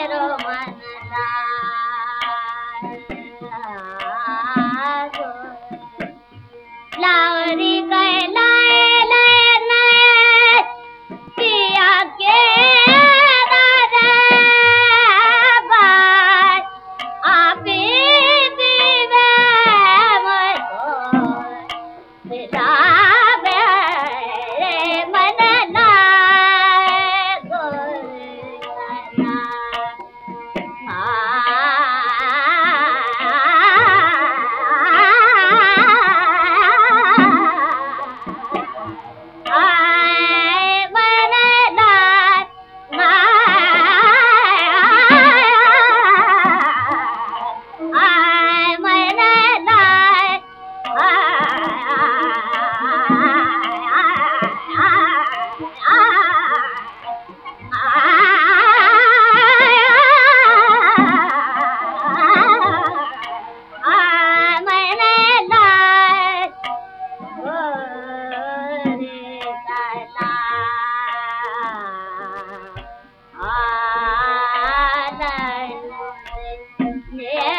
आ Yeah.